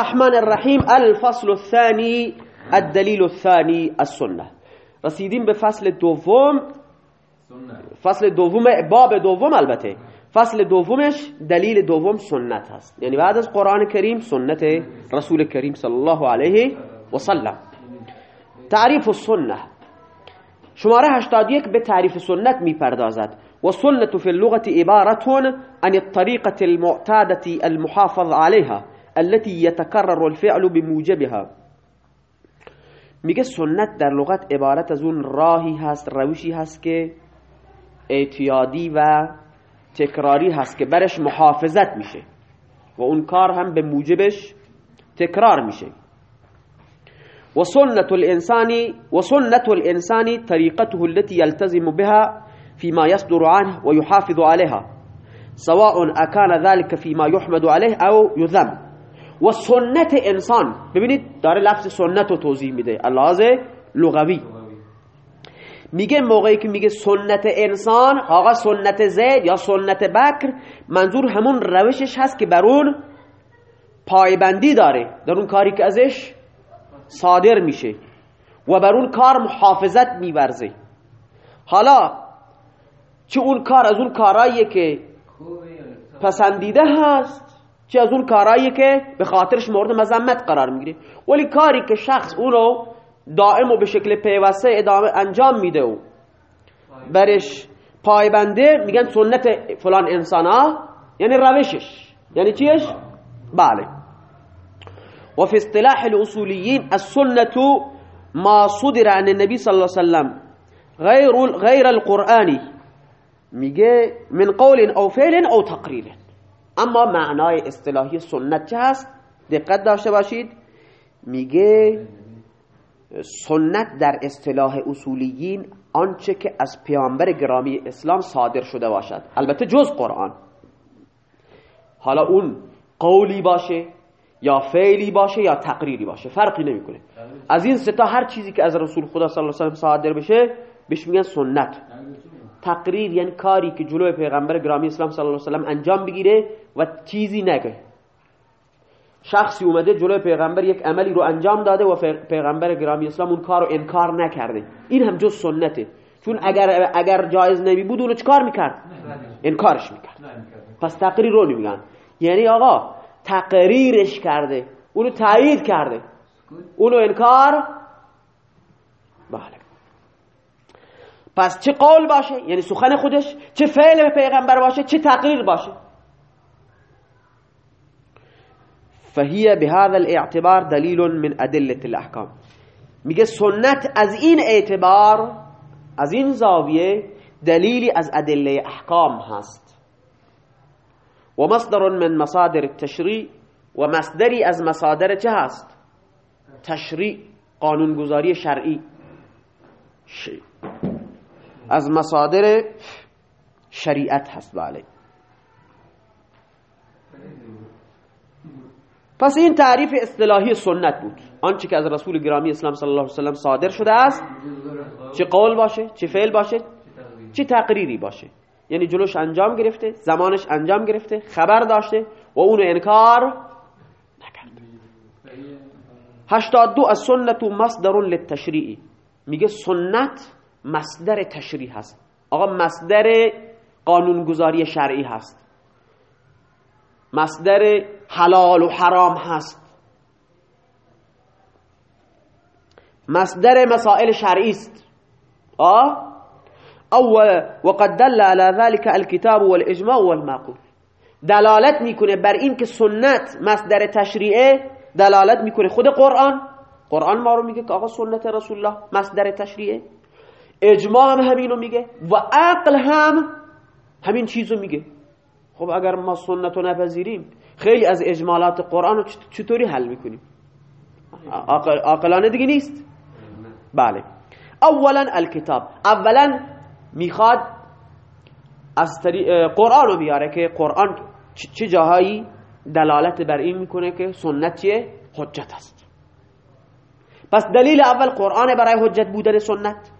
الرحمن الرحیم الفصل الثاني الدلیل الثاني السنة. رسیدیم به فصل دوم. فصل دوم باب دوم البته. فصل دومش دلیل دوم سنت هست. یعنی بعد از قرآن کریم سنت رسول کریم صلی الله علیه و سلم. تعریف السنة شماره 81 به تعریف سنت میپردازد. و سنت فی اللغة عبارة عن الطريقة المعتادة المحافظ عليها التي يتكرر الفعل بموجبها. میگه سنت در لغت عبارت از اون راهی هست روشی هست که اعتیادی و تکراری هست که برش محافظت میشه و اون کار هم به موجبش تکرار میشه. و سنت الانسانی و سنت الانسانی طریقته التي يلتزم بها فيما يصدر عنه ويحافظ عليها سواء أكان ذلك فيما يحمد عليه أو يذم. و سنت انسان. ببینید داره لفظ سنت رو توضیح میده. اللحاظ لغوی. میگه موقعی که میگه سنت انسان آقا سنت زید یا سنت بکر منظور همون روشش هست که بر اون پایبندی داره. در اون کاری که ازش صادر میشه. و بر اون کار محافظت میورزه. حالا چه اون کار از اون کارهاییه که پسندیده هست؟ چه از اون کارهایی که به خاطرش مورد مذمت قرار می‌گیره. ولی کاری که شخص اونو دائم و به شکل پیوسته ادامه انجام میده و برش پایبنده میگن سنت فلان انسان ها یعنی روشش. یعنی چیش؟ بله. و فی اصطلاح الاصولیین السنة ما صدر عن النبی صلی الله علیه وسلم غیر, غیر القرآنی میگه من قول او فعل او تقریر. اما معنای اصطلاحی سنت چه هست؟ دقت داشته باشید. میگه سنت در اصطلاح اصولیین آنچه که از پیامبر گرامی اسلام صادر شده باشد. البته جز قرآن. حالا اون قولی باشه یا فعلی باشه یا تقریری باشه. فرقی نمی‌کنه. از این ستا هر چیزی که از رسول خدا صلی الله علیه و صادر بشه بهش میگن سنت. تقریر یعنی کاری که جلوی پیغمبر گرامی اسلام صلی الله علیه و انجام بگیره و چیزی نگه. شخصی اومده جلوی پیغمبر یک عملی رو انجام داده و پیغمبر گرامی اسلام اون کار رو انکار نکرده. این هم جز سنته. چون اگر اگر جایز نمی بود اونو چکار می‌کرد؟ انکارش می‌کرد. پس تقریر رو نمیگن. یعنی آقا تقریرش کرده. اونو تایید کرده. اونو انکار؟ بله. پس چه قول باشه؟ یعنی سخن خودش چه فعل پیغمبر باشه؟ چه تقریر باشه؟ فهي بهذا الاعتبار دلیل من ادله الاحکام. میگه سنت از این اعتبار از این زاویه دلیلی از ادله احکام هست. و مصدر من مصادر التشریع و مصدری از مصادر چه هست؟ تشریع قانونگذاری شرعی. از مصادر شریعت هست بله. پس این تعریف اصطلاحی سنت بود. آنچه که از رسول گرامی اسلام صلی الله علیه وسلم صادر شده است چه قول باشه چه فعل باشه چه تقریری باشه. یعنی جلوش انجام گرفته زمانش انجام گرفته خبر داشته و اونو انکار نکرده 82 از سنت مصدر للتشریعی میگه سنت مصدر تشریع هست. آقا مصدر قانونگذاری شرعی هست. مصدر حلال و حرام هست. مصدر مسائل شرعی است. آه اول وقد دل على ذلك الكتاب والاجماع والمعقول. دلالت می‌کنه بر این که سنت مصدر تشریعه دلالت می‌کنه خود قرآن. قرآن ما رو میگه که آقا سنت رسول الله مصدر تشریعه. اجماع هم همینو میگه و عقل هم همین چیزو میگه. خب اگر ما سنت رو نپذیریم خیلی از اجمالات قرآن رو چطوری حل می‌کنیم؟ عاقلانه دیگه نیست؟ بله. اولا الکتاب. اولا می‌خواد از قرآن رو بیاره که قرآن چه جاهایی دلالت بر این می‌کنه که سنت چیه؟ حجت است. پس دلیل اول قرآن برای حجت بودن سنت.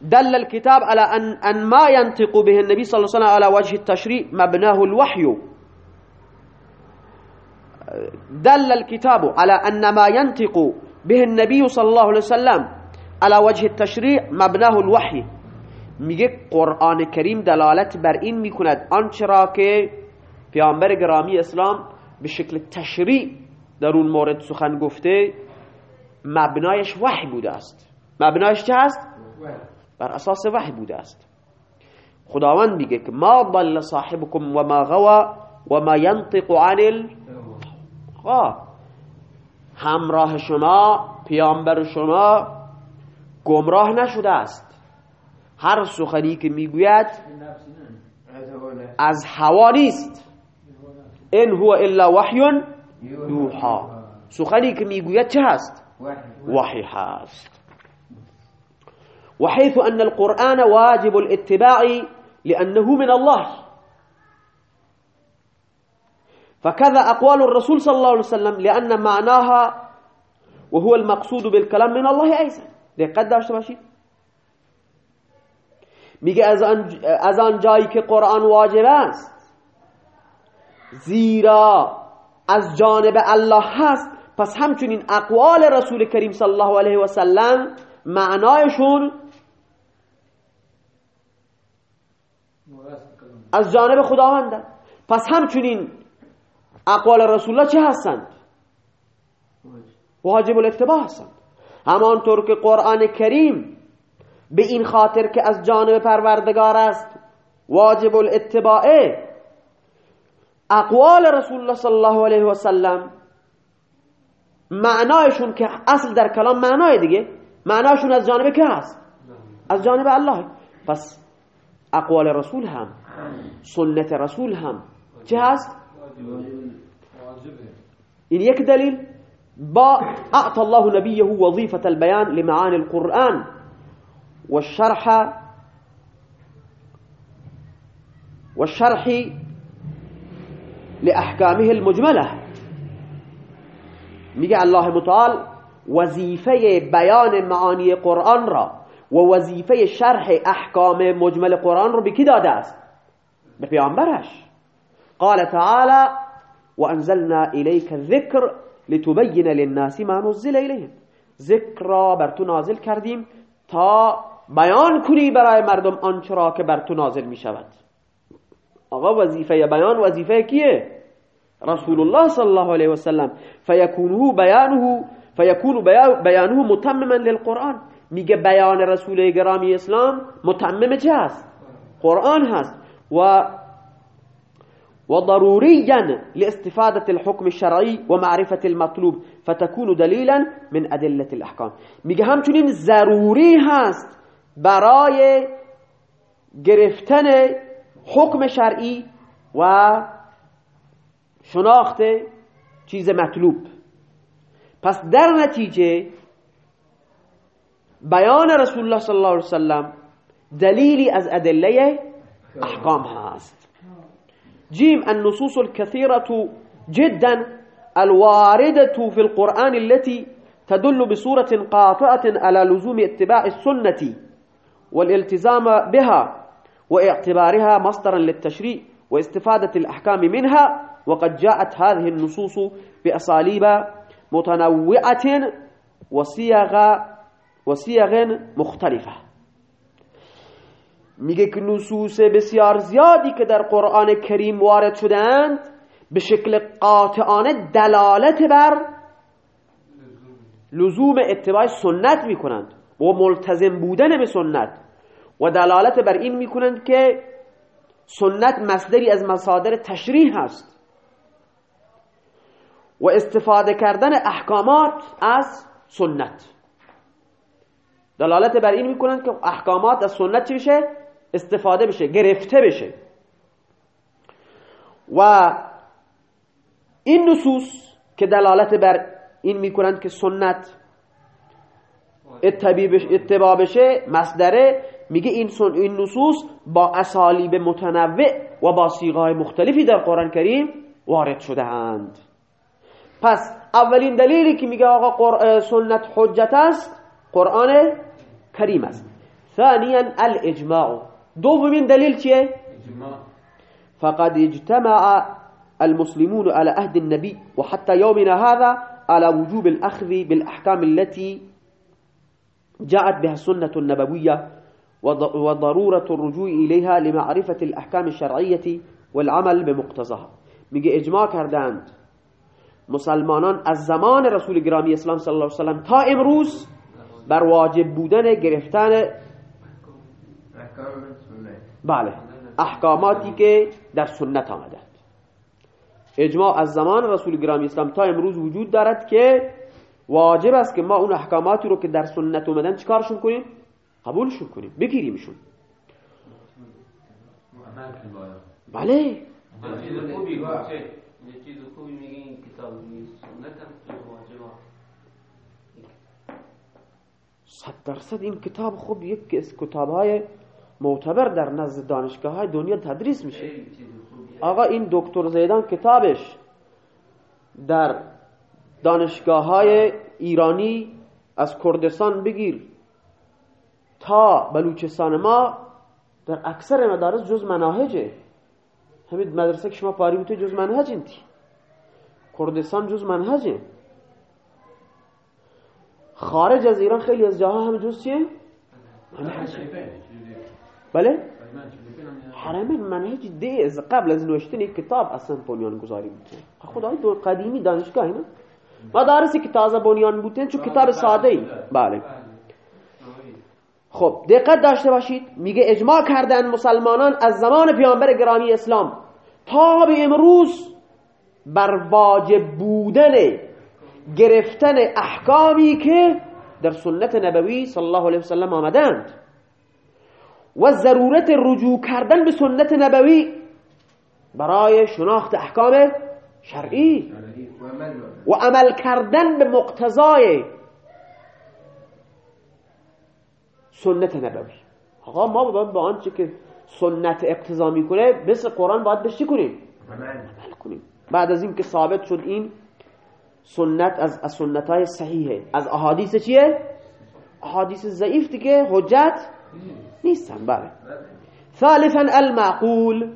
دل الكتاب على أن, أن ما ينطق به النبي صلى الله عليه وسلم على وجه التشريع مبناه الوحي. دل الكتاب على أن ما ينطق به النبي صلى الله عليه وسلم على وجه التشريع مبناه الوحي. میگه قرآن کریم دلالت بر این میکند. آنچه را که پیامبر گرامی اسلام به شکل تشریع در اون مورد سخن گفته مبنایش وحی بوده است. مبنایش چه هست؟ بر اساس وحی بوده است. خداوند میگه که ما ضل صاحبكم و ما غوا و ما ينطق عن الهوا همراه شما پیامبر شما گمراه نشده است. هر سخنی که می‌گوید از هوا نیست. این هو الا وحی یوحا. سخنی که می‌گوید چه هست؟ وحی هست. وحيث أن القرآن واجب الاتباع لأنه من الله. فكذا أقوال الرسول صلى الله عليه وسلم لأن معناها وهو المقصود بالكلام من الله أيضا. دقت داشته باشید میگه از آن, جایی قرآن واجب است زیرا از جانب الله هست. پس همچنین اقوال رسول کریم صلی الله علیه و سلم معنایشون از جانب خداوند پس همچنین اقوال رسول الله چه هستند؟ واجب الاتباع هستند. همانطور که قرآن کریم به این خاطر که از جانب پروردگار است واجب الاتباعه اقوال رسول الله صلی الله علیه و سلم معنایشون که اصل در کلام معنای دیگه معنایشون از جانب که هست؟ از جانب الله. پس اقوال رسول هم. سنت رسول هم. چه هست این یک دلیل با أعطى الله نبيه وظيفة البيان لمعاني القرآن والشرح والشرح لأحكامه المجملة. میگه الله متعال وظیفه بیان معانی قرآن را و وظیفه شرح احکام مجمل قرآن رو به کی داده است به پیامبرش. قال تعالی وانزلنا اليك الذكر لتبين للناس ما نزل اليهم ذکر بر تو نازل کردیم تا بیان کنی برای مردم آنچه را که بر تو نازل می شود آقا وظیفه بیان وظیفه کیه؟ رسول الله صلی الله علیه وسلم فیکونه بیانه فیکون بیانه متمما للقرآن. میگه بیان رسول گرامی اسلام متمم چه هست قرآن هست. و وضروريا لاستفادة الحكم الشرعي ومعرفة المطلوب فتكون دليلا من أدلة الأحكام. میگه همچنین ضروری هست برای گرفتن حکم شرعی و شناخت چیز مطلوب. پس در نتیجه بیان رسول الله صلی الله علیه وسلم دلیلی از ادله احکام هست جيم النصوص الكثيرة جدا الواردة في القرآن التي تدل بصورة قاطعة على لزوم اتباع السنة والالتزام بها واعتبارها مصدرا للتشريع واستفادة الأحكام منها وقد جاءت هذه النصوص بأساليب متنوعة وصيغ وصيغ مختلفة. میگه که نصوص بسیار زیادی که در قرآن کریم وارد شدند به شکل قاطعانه دلالت بر لزوم اتباع سنت می‌کنند و ملتزم بودن به سنت. و دلالت بر این می‌کنند که سنت مصدری از مصادر تشریح هست. و استفاده کردن احکامات از سنت. دلالت بر این می‌کنند که احکامات از سنت چی بشه استفاده بشه گرفته بشه. و این نصوص که دلالت بر این می‌کنند که سنت اتباع بشه مصدره میگه این, این نصوص با اسالیب متنوع و با سیغای مختلفی در قرآن کریم وارد شده اند پس اولین دلیلی که میگه آقا سنت حجت است قرآن کریم است. ثانیا الاجماع. دومین دلیل چیه فقد اجتمع المسلمون على عهد النبي وحتى يومنا هذا على وجوب الأخذ بالأحكام التي جاءت بها السنة النبوية وضرورة الرجوع إليها لمعرفة الأحكام الشرعية والعمل بمقتضاها. میگه اجماع کردند. مسلمانان از زمان رسول گرامی اسلام صلی الله علیه وسلم تا امروز بر واجب بودن گرفتن بله. احکاماتی که در سنت آمده. اجماع از زمان رسول گرامی اسلام تا امروز وجود دارد که واجب است که ما اون احکاماتی رو که در سنت اومدن چکارشون کنیم؟ قبولشون کنیم بگیریمشون. بله. صد درصد این کتاب خوب یک کتاب های معتبر در نزد دانشگاه های دنیا تدریس میشه. آقا این دکتر زیدان کتابش در دانشگاه های ایرانی از کردستان بگیر تا بلوچستان ما در اکثر مدارس جز مناهجه. همین مدرسه که شما پاری بوده جز منهج انتی کردستان جز منهجه. خارج از ایران خیلی از جاها هم جز چیه؟ منهج بله؟ حرمین منهج دیز قبل از نوشتن کتاب اصلا بنیان گذاری بوده. خدای دو قدیمی دانشگاه نه؟ مدارسی که تازه بنیان بودن چون کتاب ساده ای. بله. خب دقت داشته باشید. میگه اجماع کردن مسلمانان از زمان پیامبر گرامی اسلام تا به امروز بر واجب بودن گرفتن احکامی که در سنت نبوی صلی الله علیه وسلم آمدند. و ضرورت رجوع کردن به سنت نبوی برای شناخت احکام شرعی و عمل کردن به مقتضای سنت نبوی. آقا ما باید با آنچه که سنت اقتضا می‌کنه مثل قرآن باید بشتی کنیم؟ عمل کنیم. بعد از این که ثابت شد این سنت از سنت های صحیحه. از احادیث چیه؟ احادیث ضعیف دیگه حجت نیستن بله ثالثا المعقول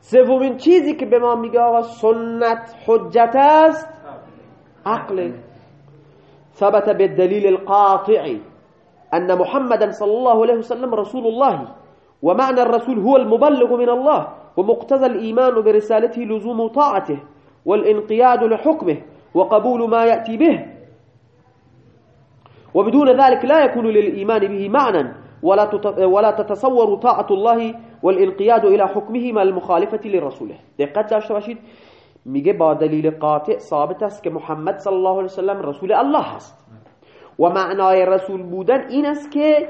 سومین چیزی که به ما میگه آقا سنت حجت است عقل ثبت بالدلیل القاطع أن محمدا صلى الله عليه وسلم رسول الله ومعنى الرسول هو المبلغ من الله ومقتضى الإيمان برسالته لزوم طاعته والانقياد لحكمه وقبول ما يأتي به وبدون ذلك لا يكون للإيمان به معنى ولا ولا تتصور طاعة الله والانقياد إلى حكمه ما المخالفة لرسوله. دقت داشته باشید؟ میگه با دلیل قاطع ثابت است که محمد صلی الله علیه وسلم رسول الله است. و معنای رسول بودن این است که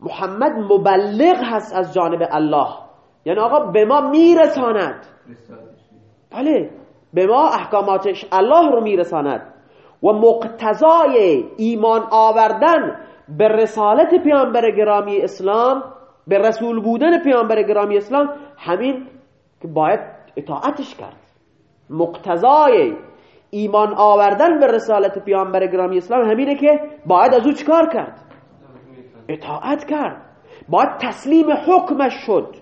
محمد مبلغ هست از جانب الله. یعنی آقا به ما میرساند. بله. به ما احکاماتش الله رو میرساند. و مقتضای ایمان آوردن به رسالت پیامبر گرامی اسلام به رسول بودن پیامبر گرامی اسلام همین که باید اطاعتش کرد. مقتضای ایمان آوردن به رسالت پیامبر گرامی اسلام همینه که باید از او چکار کرد؟ اطاعت کرد. باید تسلیم حکمش شد.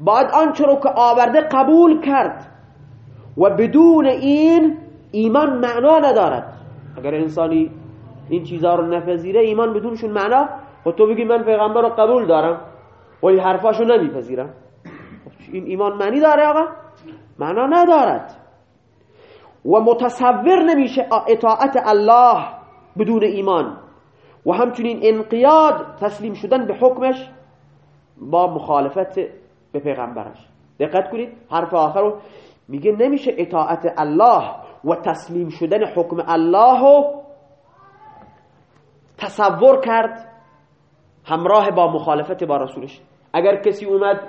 باید آنچه رو که آورده قبول کرد. و بدون این ایمان معنا ندارد. اگر انسانی این چیزها رو نپذیره ایمان بدونشون معنا و تو بگی من پیغمبر رو قبول دارم ولی حرفاشو نمیپذیرم. این ایمان معنی داره آقا؟ معنا ندارد. و متصور نمیشه اطاعت الله بدون ایمان. و همچنین انقیاد تسلیم شدن به حکمش با مخالفت به پیغمبرش. دقت کنید حرف آخر رو. میگه نمیشه اطاعت الله و تسلیم شدن حکم الله رو تصور کرد همراه با مخالفت با رسولش اگر کسی اومد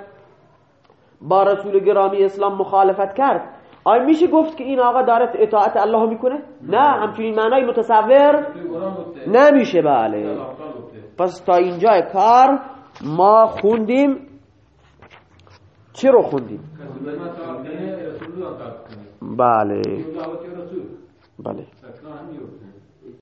با رسول گرامی اسلام مخالفت کرد آیا میشه گفت که این آقا داره اطاعت الله می‌کنه؟ نه همچنین معنای متصور نمیشه بله پس تا اینجا کار ما خوندیم چی رو خوندیم؟ بله. بله.